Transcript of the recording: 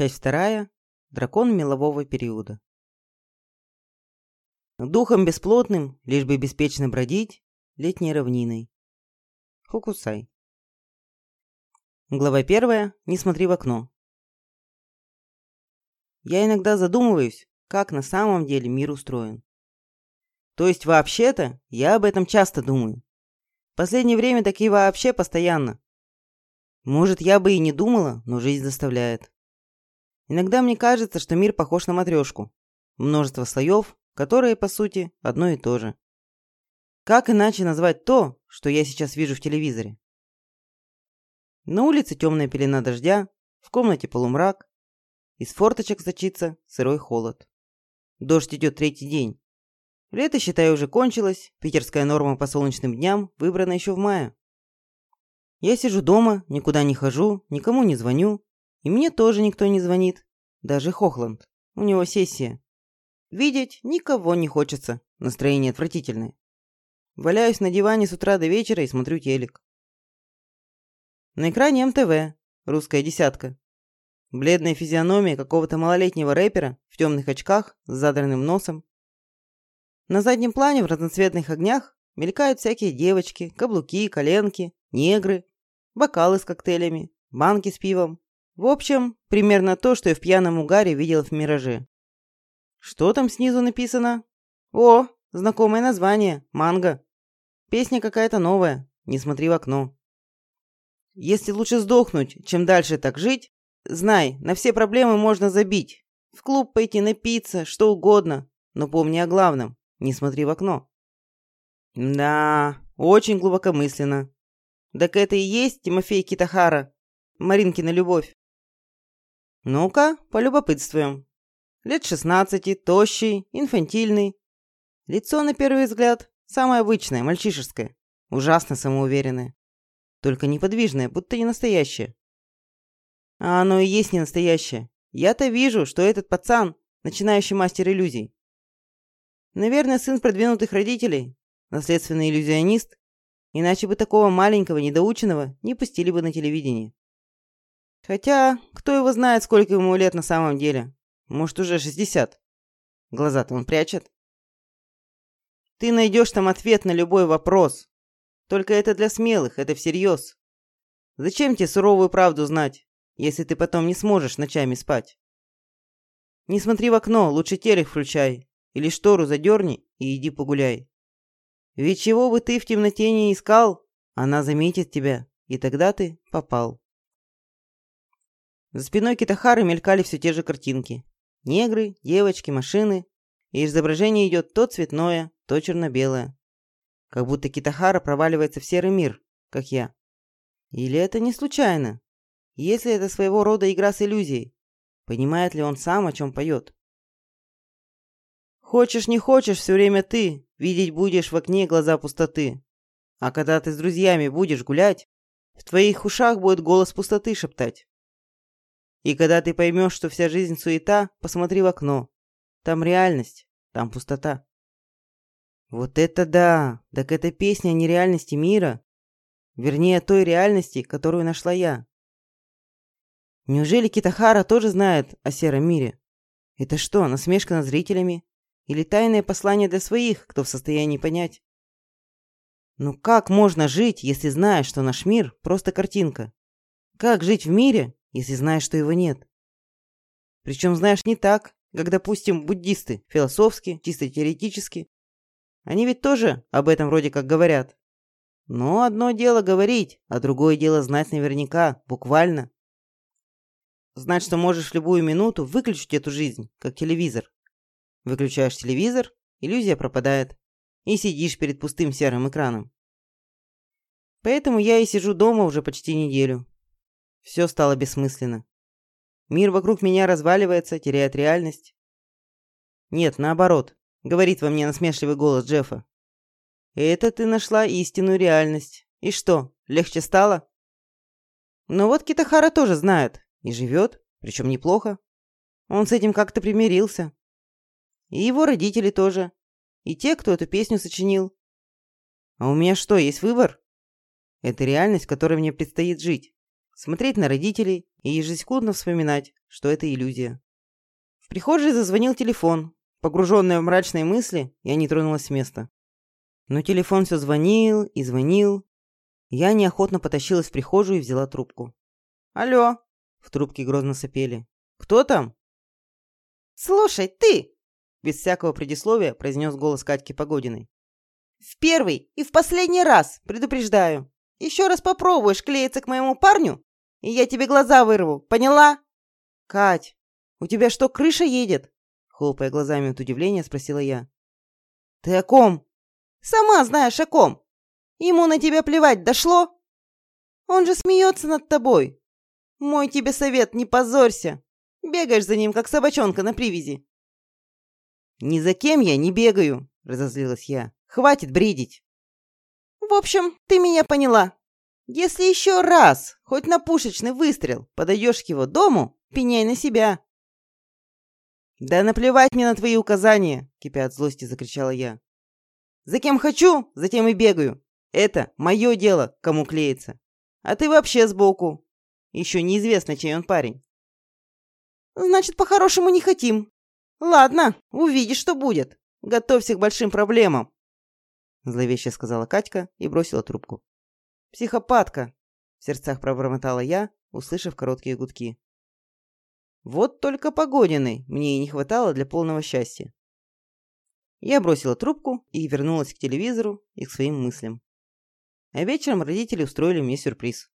Часть вторая. Дракон мелового периода. Духом бесплотным, лишь бы беспечно бродить, летней равниной. Фукусай. Глава первая. Не смотри в окно. Я иногда задумываюсь, как на самом деле мир устроен. То есть вообще-то я об этом часто думаю. В последнее время так и вообще постоянно. Может, я бы и не думала, но жизнь заставляет. Иногда мне кажется, что мир похож на матрешку. Множество слоев, которые, по сути, одно и то же. Как иначе назвать то, что я сейчас вижу в телевизоре? На улице темная пелена дождя, в комнате полумрак, из форточек сочится сырой холод. Дождь идет третий день. Лето, считай, уже кончилось, питерская норма по солнечным дням выбрана еще в мае. Я сижу дома, никуда не хожу, никому не звоню, и мне тоже никто не звонит. Даже Хохланд. У него сессия. Видеть никого не хочется. Настроение отвратительное. Валяюсь на диване с утра до вечера и смотрю телек. На экране МТВ. Русская десятка. Бледная физиономия какого-то малолетнего рэпера в темных очках с задранным носом. На заднем плане в разноцветных огнях мелькают всякие девочки, каблуки, коленки, негры, бокалы с коктейлями, банки с пивом, в общем, примерно то, что я в пьяном угаре видел в «Мираже». Что там снизу написано? О, знакомое название. Манго. Песня какая-то новая. Не смотри в окно. Если лучше сдохнуть, чем дальше так жить, знай, на все проблемы можно забить. В клуб пойти напиться, что угодно. Но помни о главном. Не смотри в окно. Да, очень глубокомысленно. Так это и есть Тимофей Китахара, Маринкина любовь. Ну-ка, полюбопытствуем. Лет шестнадцати, тощий, инфантильный. Лицо, на первый взгляд, самое обычное, мальчишеское. Ужасно самоуверенное. Только неподвижное, будто не настоящее. А оно и есть не настоящее. Я-то вижу, что этот пацан – начинающий мастер иллюзий. Наверное, сын продвинутых родителей, наследственный иллюзионист, иначе бы такого маленького, недоученного не пустили бы на телевидение. Хотя, кто его знает, сколько ему лет на самом деле. Может, уже 60. Глаза-то он прячет. Ты найдешь там ответ на любой вопрос. Только это для смелых, это всерьез. Зачем тебе суровую правду знать, если ты потом не сможешь ночами спать? Не смотри в окно, лучше телек включай. Или штору задерни и иди погуляй. Ведь чего бы ты в темноте не искал, она заметит тебя, и тогда ты попал. За спиной Китахары мелькали все те же картинки. Негры, девочки, машины. И изображение идет то цветное, то черно-белое. Как будто Китахара проваливается в серый мир, как я. Или это не случайно? Если это своего рода игра с иллюзией, понимает ли он сам, о чем поет? Хочешь, не хочешь, все время ты, видеть будешь в окне глаза пустоты. А когда ты с друзьями будешь гулять, в твоих ушах будет голос пустоты шептать. И когда ты поймешь, что вся жизнь суета, посмотри в окно. Там реальность, там пустота. Вот это да! Так это песня о нереальности мира. Вернее, той реальности, которую нашла я. Неужели Китахара тоже знает о сером мире? Это что, насмешка над зрителями? Или тайное послание для своих, кто в состоянии понять? Ну как можно жить, если знаешь, что наш мир – просто картинка? Как жить в мире, если знаешь, что его нет. Причем знаешь не так, как, допустим, буддисты, философски, чисто теоретически. Они ведь тоже об этом вроде как говорят. Но одно дело говорить, а другое дело знать наверняка, буквально. Знать, что можешь в любую минуту выключить эту жизнь, как телевизор. Выключаешь телевизор, иллюзия пропадает. И сидишь перед пустым серым экраном. Поэтому я и сижу дома уже почти неделю. Все стало бессмысленно. Мир вокруг меня разваливается, теряет реальность. Нет, наоборот, говорит во мне насмешливый голос Джеффа. Это ты нашла истинную реальность. И что, легче стало? Но вот Китахара тоже знает. И живет, причем неплохо. Он с этим как-то примирился. И его родители тоже. И те, кто эту песню сочинил. А у меня что, есть выбор? Это реальность, в которой мне предстоит жить смотреть на родителей, и ежесекундно вспоминать, что это иллюзия. В прихожей зазвонил телефон. Погруженная в мрачные мысли, я не тронулась с места. Но телефон все звонил и звонил. Я неохотно потащилась в прихожую и взяла трубку. «Алло!» — в трубке грозно сопели. «Кто там?» «Слушай, ты!» — без всякого предисловия произнес голос Катьки Погодиной. «В первый и в последний раз, предупреждаю. Еще раз попробуешь клеиться к моему парню, и я тебе глаза вырву, поняла?» «Кать, у тебя что, крыша едет?» Хлопая глазами от удивления, спросила я. «Ты о ком?» «Сама знаешь о ком. Ему на тебя плевать дошло? Он же смеется над тобой. Мой тебе совет, не позорься. Бегаешь за ним, как собачонка на привязи». «Ни за кем я не бегаю», — разозлилась я. «Хватит бредить». «В общем, ты меня поняла. Если еще раз, хоть на пушечный выстрел, подойдешь к его дому, пеняй на себя». «Да наплевать мне на твои указания!» — кипя от злости, закричала я. «За кем хочу, за тем и бегаю. Это мое дело, кому клеится. А ты вообще сбоку. Еще неизвестно, чей он парень». «Значит, по-хорошему не хотим. Ладно, увидишь, что будет. Готовься к большим проблемам». Зловеще сказала Катька и бросила трубку. «Психопатка!» — в сердцах пробормотала я, услышав короткие гудки. Вот только Погодиной мне и не хватало для полного счастья. Я бросила трубку и вернулась к телевизору и к своим мыслям. А вечером родители устроили мне сюрприз.